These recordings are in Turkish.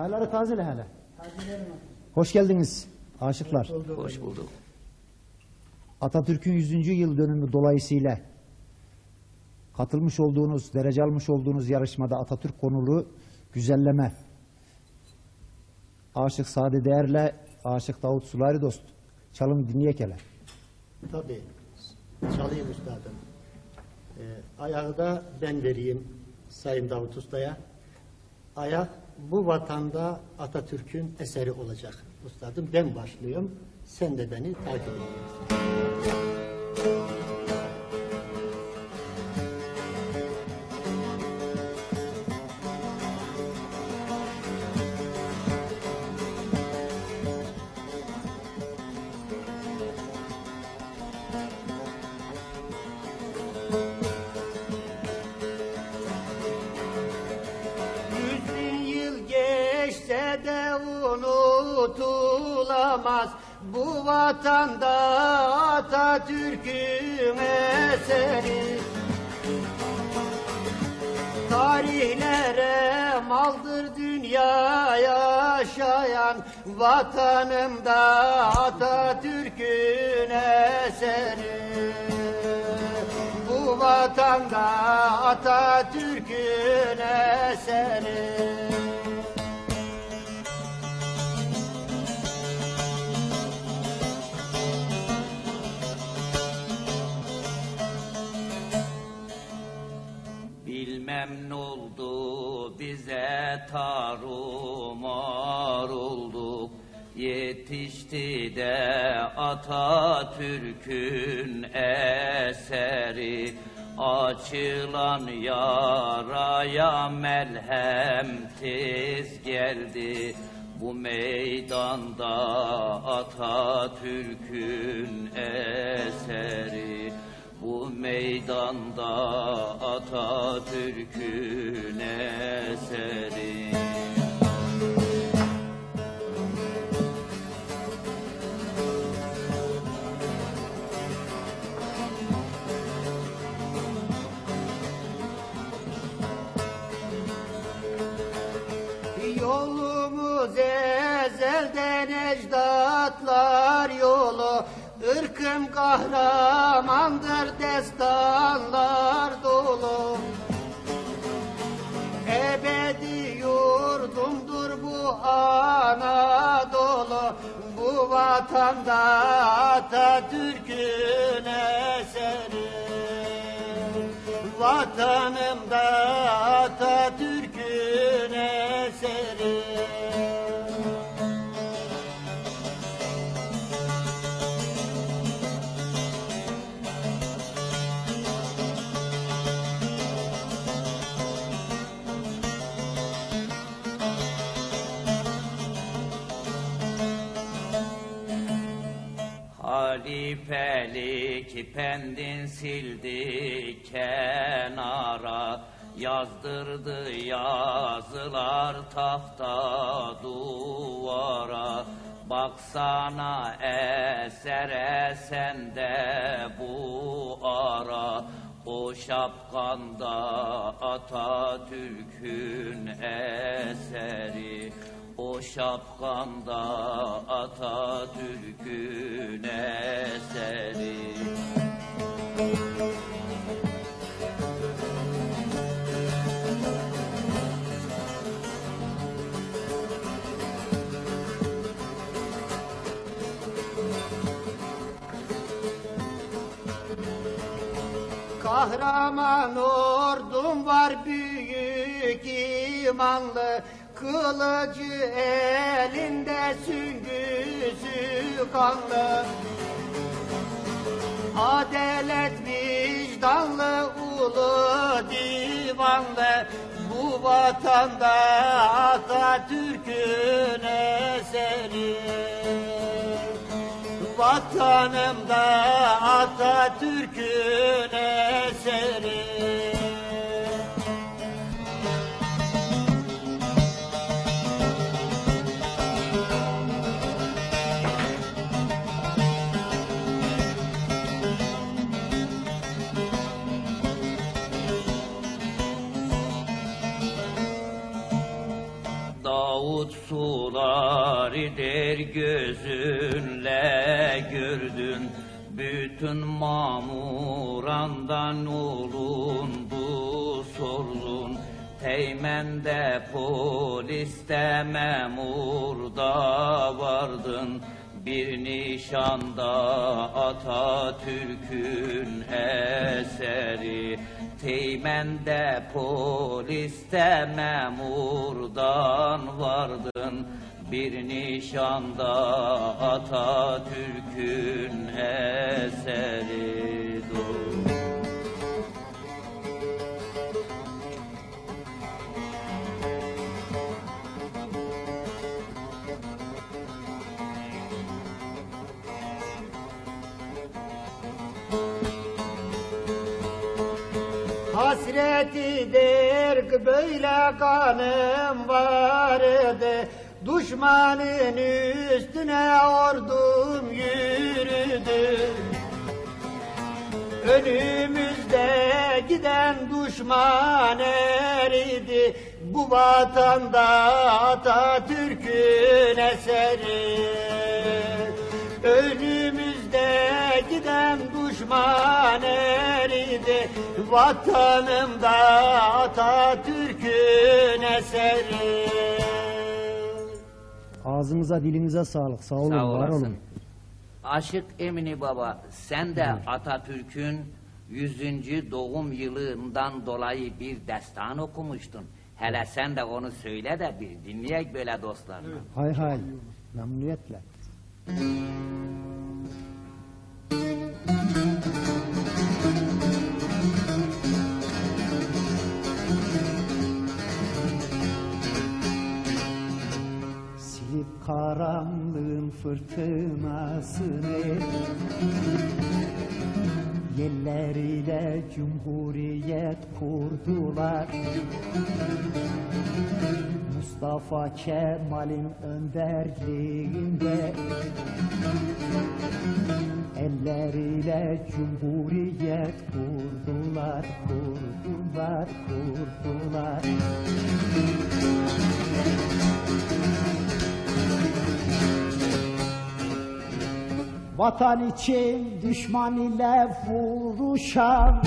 Çayları tazele hele. Hoş geldiniz aşıklar. Hoş bulduk. Atatürk'ün 100. yıl dönümü dolayısıyla katılmış olduğunuz, derece almış olduğunuz yarışmada Atatürk konulu güzelleme Aşık Sadi Değer'le Aşık Davut Sulari dost. Çalın dinleyek hele. Tabii. Çalayım üstadım. Ee, ayağı da ben vereyim Sayın Davut Usta'ya. Ayak bu vatanda Atatürk'ün eseri olacak üstadım. Ben başlıyorum. Sen de beni takip ediyorsun. Unutulamaz. Bu vatanda Atatürk'ün eseri. Tarihlere maldır dünya yaşayan Vatanımda Atatürk'ün eseri. Bu vatanda Atatürk'ün eseri tarumar olduk. Yetişti de Atatürk'ün eseri. Açılan yaraya melhem tez geldi. Bu meydanda Atatürk'ün eseri. Bu meydanda Atatürk'ün eseri kahramandır destanlar dolu. Ebedi yurdumdur bu Anadolu. Bu vatanda Atatürk'ün eseri. Vatanımda Atatürk'ün eseri Halifelik pendin sildi kenara. Yazdırdı yazılar tahta duvara. Baksana esere sende bu ara. O şapkanda Atatürk'ün eseri o şapkanda Atatürk'ün eseri. Kahraman ordum var büyük imanlı Kılıcı elinde süngüsü kanlı. Adalet vicdanlı ulu divanlı. Bu vatanda Atatürk'ün eseri. Vatanımda Atatürk'ün eseri der gözünle gördün bütün mamurandan olundu sorun. Teğmende poliste memurda vardın. Bir nişanda Atatürk'ün eseri. Teğmende poliste memurdan vardın Bir nişanda Atatürk'ün eseri dur. Hasretidir ki böyle kanım vardı Düşmanın üstüne ordum yürüdü Önümüzde giden düşman eridi. Bu vatanda Atatürk'ün eseri. Önümüzde giden düşman eridi. Vatanımda Atatürk'ün eseri Ağzınıza dilinize sağlık. Sağ olun, Sağ var olasın. olun. Aşık Emini Baba, sen de Atatürk'ün 100. doğum yılından dolayı bir destan okumuştun. Hele sen de onu söyle de bir dinleyek böyle dostlarla. Hay hay. Memnuniyetle. Fırtınasını. Yelleriyle cumhuriyet kurdular. Mustafa Kemal'in önderliğinde. Elleriyle cumhuriyet kurdular, kurdular, kurdular Vatan için düşman ile vuruşan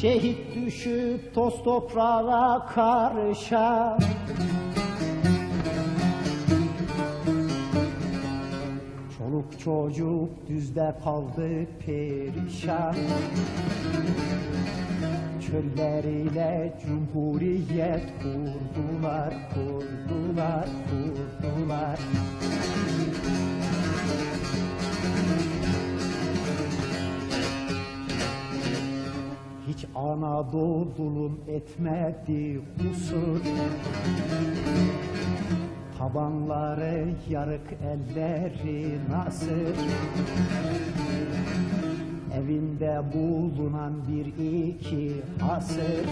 Şehit düşüp toz toprağa karışan. Çoluk çocuk düzde kaldı perişan. Çölleriyle cumhuriyet kurdular, kurdular, kurdular Hiç Anadolu'm etmedi kusur. Tabanları yarık elleri nasır Evinde bulunan bir iki asır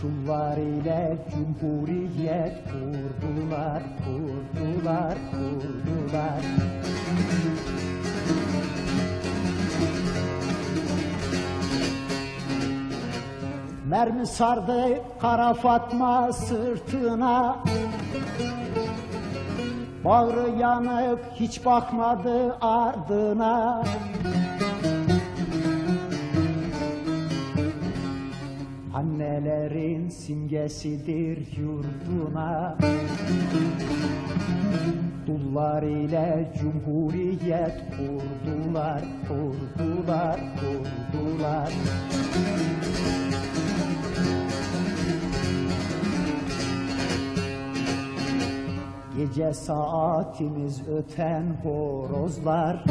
Çullar ile cumhuriyet kurdular, kurdular, kurdular. Mermi sardı kara Fatma sırtına Bağrı yanık hiç bakmadı ardına. Annelerin simgesidir yurduna. Dullar ile cumhuriyet kurdular, kurdular, kurdular Gece saatimiz öten horozlar.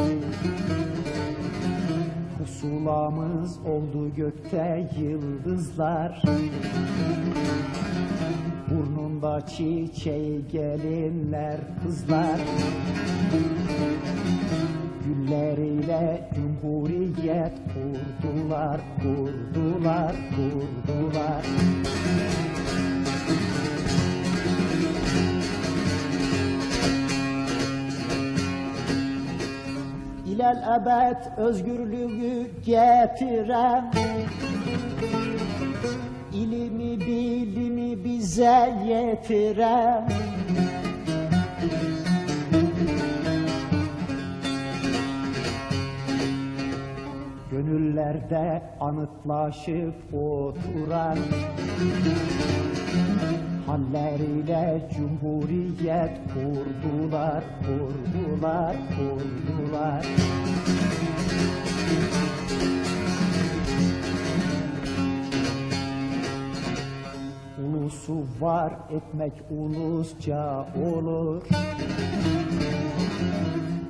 Pusulamız oldu gökte yıldızlar. Burnunda çiçeği gelinler kızlar. Gülleriyle cumhuriyet kurdular, kurdular, kurdular İlel ebed özgürlüğü getiren. İlimi bilimi bize yetiren. Gönüllerde anıtlaşıp oturan Halleriyle cumhuriyet kurdular, kurdular, kurdular. Ulusu var etmek ulusça olur.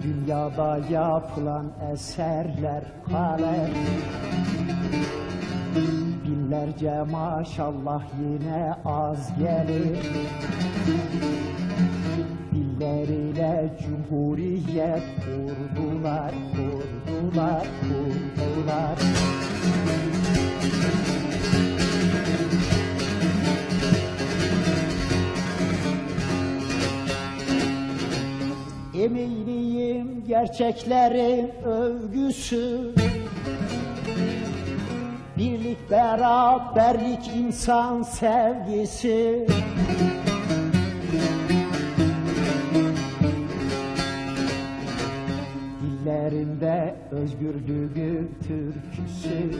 Dünyada yapılan eserler kalem Binlerce maşallah yine az gelir. Dilleriyle cumhuriyet kurdular, kurdular, kurdular. Eminim gerçeklerin övgüsü Birlik, beraberlik, insan sevgisi Dillerinde özgürlüğün türküsü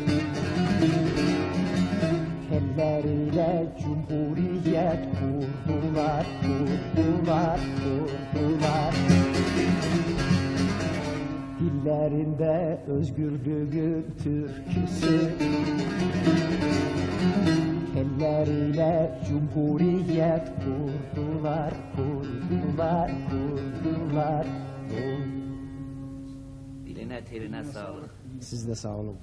Elleriyle cumhuriyet kurdular, kurdular, kurdular. Gözlerinde özgürlüğün türküsü Elleriyle cumhuriyet kurdular, kurdular, kurdular, kurdular. Diline terine sağlık. Siz de sağ olun.